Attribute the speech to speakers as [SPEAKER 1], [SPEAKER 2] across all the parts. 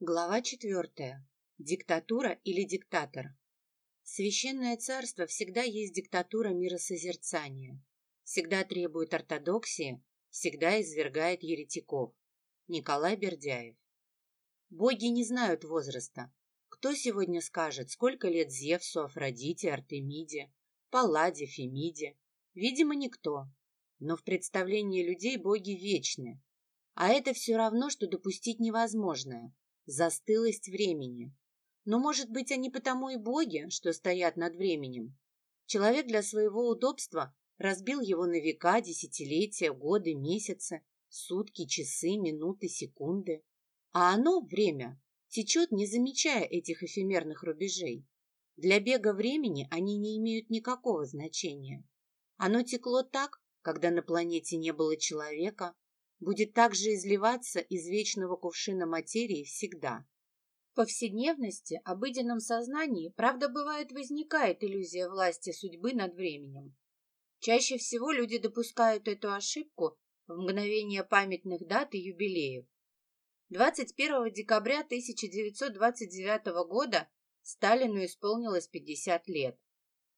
[SPEAKER 1] Глава четвертая. Диктатура или диктатор? Священное царство всегда есть диктатура миросозерцания. Всегда требует ортодоксии, всегда извергает еретиков. Николай Бердяев. Боги не знают возраста. Кто сегодня скажет, сколько лет Зевсу, Афродите, Артемиде, Палладе, Фемиде? Видимо, никто. Но в представлении людей боги вечны. А это все равно, что допустить невозможное застылость времени. Но, может быть, они потому и боги, что стоят над временем. Человек для своего удобства разбил его на века, десятилетия, годы, месяцы, сутки, часы, минуты, секунды. А оно, время, течет, не замечая этих эфемерных рубежей. Для бега времени они не имеют никакого значения. Оно текло так, когда на планете не было человека, будет также изливаться из вечного кувшина материи всегда. В повседневности, обыденном сознании, правда, бывает возникает иллюзия власти судьбы над временем. Чаще всего люди допускают эту ошибку в мгновение памятных дат и юбилеев. 21 декабря 1929 года Сталину исполнилось 50 лет.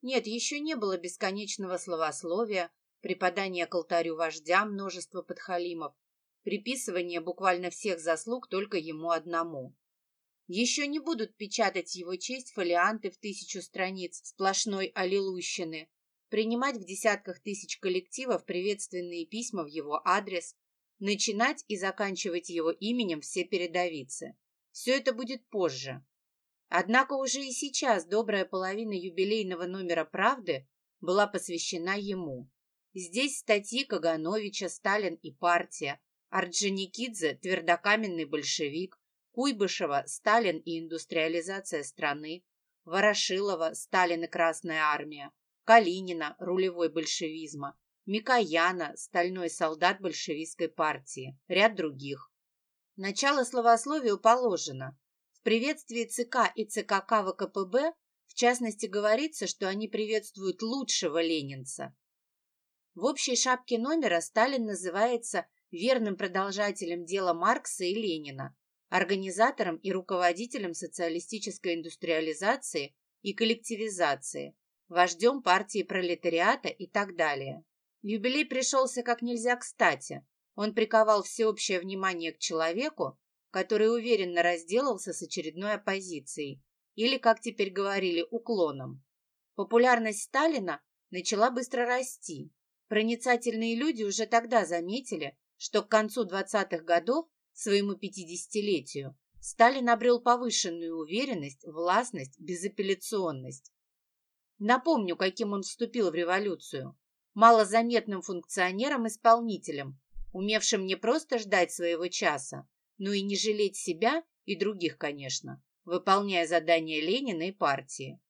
[SPEAKER 1] Нет, еще не было бесконечного словословия, преподание к алтарю вождя множества подхалимов, приписывание буквально всех заслуг только ему одному. Еще не будут печатать его честь фолианты в тысячу страниц сплошной аллилуйщины, принимать в десятках тысяч коллективов приветственные письма в его адрес, начинать и заканчивать его именем все передовицы. Все это будет позже. Однако уже и сейчас добрая половина юбилейного номера «Правды» была посвящена ему. Здесь статьи Кагановича, Сталин и партия, Орджоникидзе – твердокаменный большевик, Куйбышева – Сталин и индустриализация страны, Ворошилова – Сталин и Красная армия, Калинина – рулевой большевизма, Микояна – стальной солдат большевистской партии, ряд других. Начало словословию положено. В приветствии ЦК и ЦКК ВКПБ в частности говорится, что они приветствуют лучшего ленинца, в общей шапке номера Сталин называется верным продолжателем дела Маркса и Ленина, организатором и руководителем социалистической индустриализации и коллективизации, вождем партии пролетариата и так далее. Юбилей пришелся как нельзя кстати. Он приковал всеобщее внимание к человеку, который уверенно разделался с очередной оппозицией, или, как теперь говорили, уклоном. Популярность Сталина начала быстро расти, Проницательные люди уже тогда заметили, что к концу 20-х годов, своему 50-летию, Сталин обрел повышенную уверенность, властность, безапелляционность. Напомню, каким он вступил в революцию. Малозаметным функционером-исполнителем, умевшим не просто ждать своего часа, но и не жалеть себя и других, конечно, выполняя задания Ленина и партии.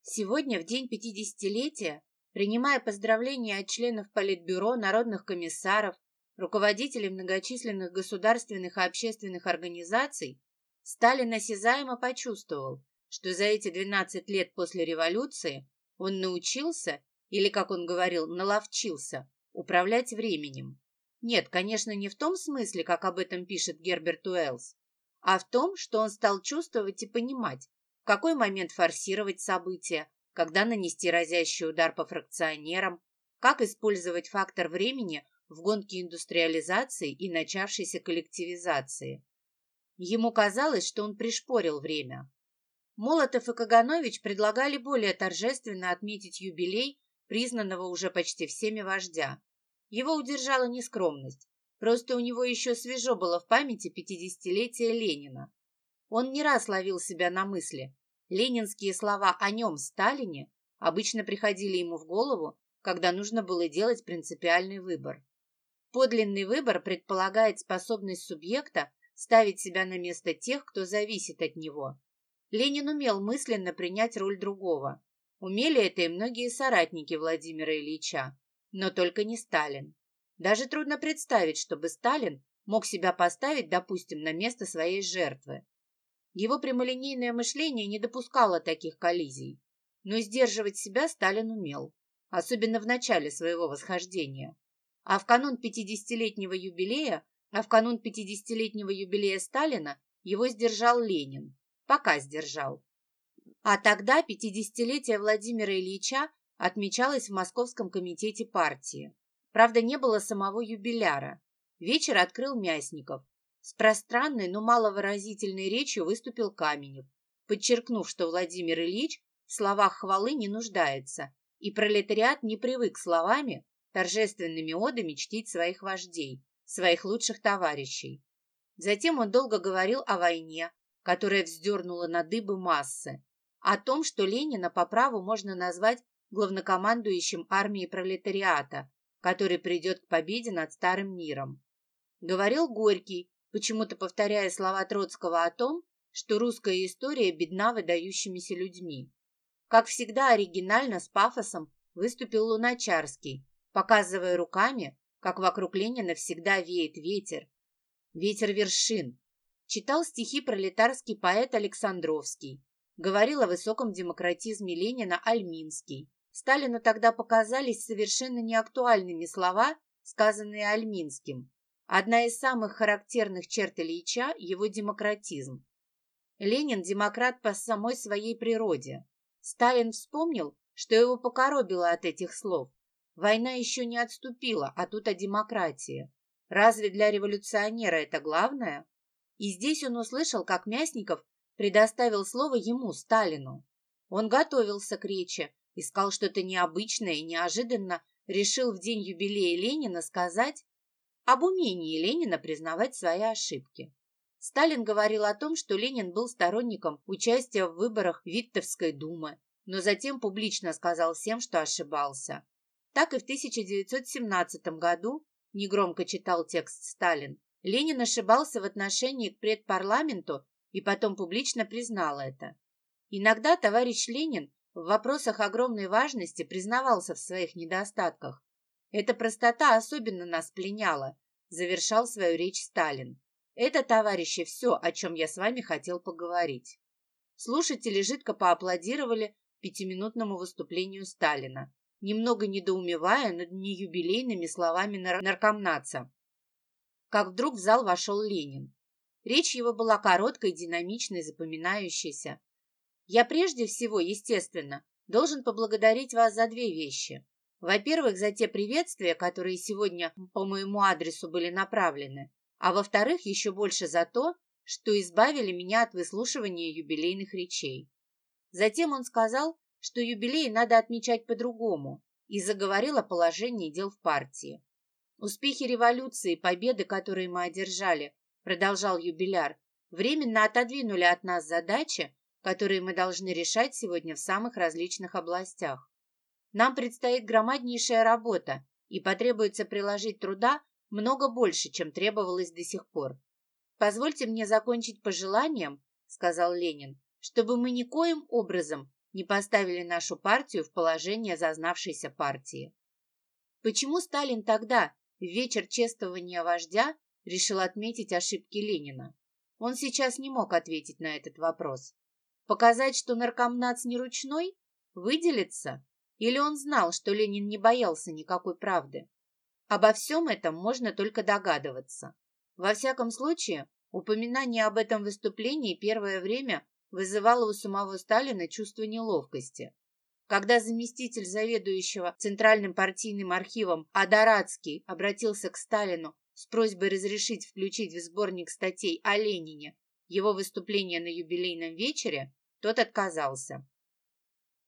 [SPEAKER 1] Сегодня, в день 50-летия, принимая поздравления от членов Политбюро, народных комиссаров, руководителей многочисленных государственных и общественных организаций, Сталин осязаемо почувствовал, что за эти 12 лет после революции он научился, или, как он говорил, наловчился, управлять временем. Нет, конечно, не в том смысле, как об этом пишет Герберт Уэллс, а в том, что он стал чувствовать и понимать, в какой момент форсировать события, когда нанести разящий удар по фракционерам, как использовать фактор времени в гонке индустриализации и начавшейся коллективизации. Ему казалось, что он пришпорил время. Молотов и Каганович предлагали более торжественно отметить юбилей признанного уже почти всеми вождя. Его удержала нескромность. Просто у него еще свежо было в памяти пятидесятилетие Ленина. Он не раз ловил себя на мысли, Ленинские слова о нем, Сталине, обычно приходили ему в голову, когда нужно было делать принципиальный выбор. Подлинный выбор предполагает способность субъекта ставить себя на место тех, кто зависит от него. Ленин умел мысленно принять роль другого. Умели это и многие соратники Владимира Ильича, но только не Сталин. Даже трудно представить, чтобы Сталин мог себя поставить, допустим, на место своей жертвы. Его прямолинейное мышление не допускало таких коллизий, но сдерживать себя Сталин умел, особенно в начале своего восхождения. А в канун 50-летнего юбилея, а в канун 50-летнего юбилея Сталина его сдержал Ленин. Пока сдержал. А тогда пятидесятилетие Владимира Ильича отмечалось в Московском комитете партии. Правда, не было самого юбиляра. Вечер открыл Мясников. С пространной, но маловыразительной речью выступил Каменев, подчеркнув, что Владимир Ильич в словах хвалы не нуждается, и пролетариат не привык словами, торжественными одами чтить своих вождей, своих лучших товарищей. Затем он долго говорил о войне, которая вздернула на дыбы массы, о том, что Ленина по праву можно назвать главнокомандующим армией пролетариата, который придет к победе над старым миром. Говорил Горький, почему-то повторяя слова Троцкого о том, что русская история бедна выдающимися людьми. Как всегда оригинально с пафосом выступил Луначарский, показывая руками, как вокруг Ленина всегда веет ветер. Ветер вершин. Читал стихи пролетарский поэт Александровский. Говорил о высоком демократизме Ленина Альминский. Сталину тогда показались совершенно неактуальными слова, сказанные Альминским. Одна из самых характерных черт Ильича – его демократизм. Ленин – демократ по самой своей природе. Сталин вспомнил, что его покоробило от этих слов. Война еще не отступила, а тут о демократии. Разве для революционера это главное? И здесь он услышал, как Мясников предоставил слово ему, Сталину. Он готовился к речи, искал что-то необычное и неожиданно решил в день юбилея Ленина сказать об умении Ленина признавать свои ошибки. Сталин говорил о том, что Ленин был сторонником участия в выборах Виттовской думы, но затем публично сказал всем, что ошибался. Так и в 1917 году, негромко читал текст Сталин, Ленин ошибался в отношении к предпарламенту и потом публично признал это. Иногда товарищ Ленин в вопросах огромной важности признавался в своих недостатках. Эта простота особенно нас пленяла, завершал свою речь Сталин. Это, товарищи, все, о чем я с вами хотел поговорить. Слушатели жидко поаплодировали пятиминутному выступлению Сталина, немного недоумевая над неюбилейными словами наркомнаца. Как вдруг в зал вошел Ленин. Речь его была короткой, динамичной, запоминающейся. Я прежде всего, естественно, должен поблагодарить вас за две вещи. Во-первых, за те приветствия, которые сегодня по моему адресу были направлены, а во-вторых, еще больше за то, что избавили меня от выслушивания юбилейных речей. Затем он сказал, что юбилей надо отмечать по-другому, и заговорил о положении дел в партии. Успехи революции, победы, которые мы одержали, продолжал юбиляр, временно отодвинули от нас задачи, которые мы должны решать сегодня в самых различных областях. Нам предстоит громаднейшая работа, и потребуется приложить труда много больше, чем требовалось до сих пор. «Позвольте мне закончить пожеланием», — сказал Ленин, «чтобы мы никоим образом не поставили нашу партию в положение зазнавшейся партии». Почему Сталин тогда, в вечер чествования вождя, решил отметить ошибки Ленина? Он сейчас не мог ответить на этот вопрос. Показать, что наркомнац не ручной? Выделиться? Или он знал, что Ленин не боялся никакой правды? Обо всем этом можно только догадываться. Во всяком случае, упоминание об этом выступлении первое время вызывало у самого Сталина чувство неловкости. Когда заместитель заведующего Центральным партийным архивом Адарацкий обратился к Сталину с просьбой разрешить включить в сборник статей о Ленине его выступление на юбилейном вечере, тот отказался.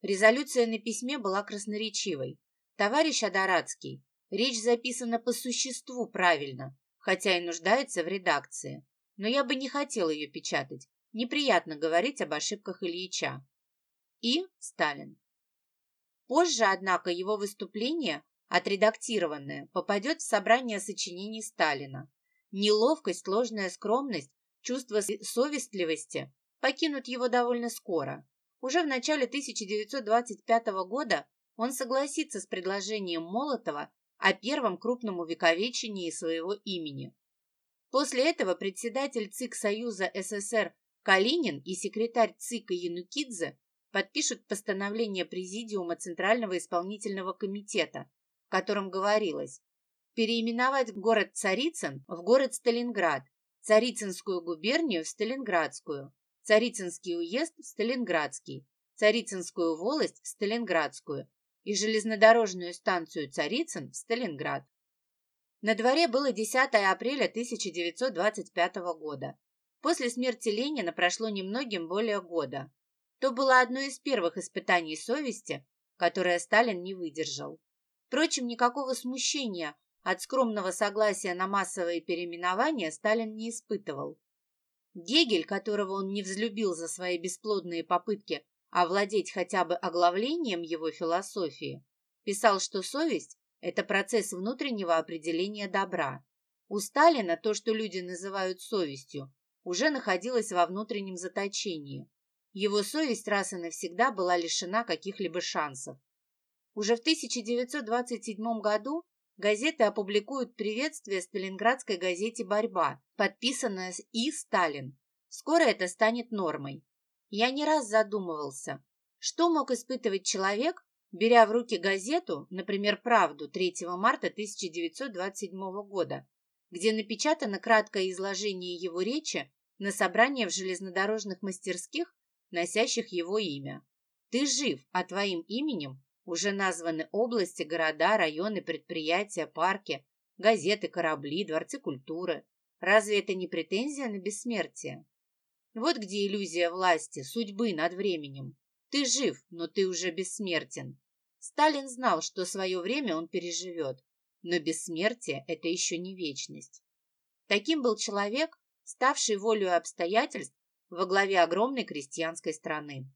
[SPEAKER 1] Резолюция на письме была красноречивой. «Товарищ Адарацкий, речь записана по существу правильно, хотя и нуждается в редакции. Но я бы не хотел ее печатать. Неприятно говорить об ошибках Ильича». И Сталин. Позже, однако, его выступление, отредактированное, попадет в собрание сочинений Сталина. Неловкость, ложная скромность, чувство совестливости покинут его довольно скоро. Уже в начале 1925 года он согласится с предложением Молотова о первом крупном увековечении своего имени. После этого председатель ЦИК Союза СССР Калинин и секретарь ЦИКа Янукидзе подпишут постановление Президиума Центрального исполнительного комитета, в котором говорилось переименовать город Царицын в город Сталинград, Царицынскую губернию в Сталинградскую, Царицынский уезд Сталинградский, Царицынскую волость Сталинградскую и железнодорожную станцию Царицын Сталинград. На дворе было 10 апреля 1925 года. После смерти Ленина прошло немногим более года. То было одно из первых испытаний совести, которое Сталин не выдержал. Впрочем, никакого смущения от скромного согласия на массовые переименования Сталин не испытывал. Гегель, которого он не взлюбил за свои бесплодные попытки овладеть хотя бы оглавлением его философии, писал, что совесть – это процесс внутреннего определения добра. У Сталина то, что люди называют совестью, уже находилось во внутреннем заточении. Его совесть раз и навсегда была лишена каких-либо шансов. Уже в 1927 году газеты опубликуют приветствие сталинградской газете «Борьба», подписанное И. Сталин. Скоро это станет нормой. Я не раз задумывался, что мог испытывать человек, беря в руки газету, например, «Правду» 3 марта 1927 года, где напечатано краткое изложение его речи на собрании в железнодорожных мастерских, носящих его имя. «Ты жив, а твоим именем уже названы области, города, районы, предприятия, парки, газеты, корабли, дворцы культуры. Разве это не претензия на бессмертие? Вот где иллюзия власти, судьбы над временем. Ты жив, но ты уже бессмертен. Сталин знал, что свое время он переживет, но бессмертие – это еще не вечность. Таким был человек, ставший волею обстоятельств во главе огромной крестьянской страны.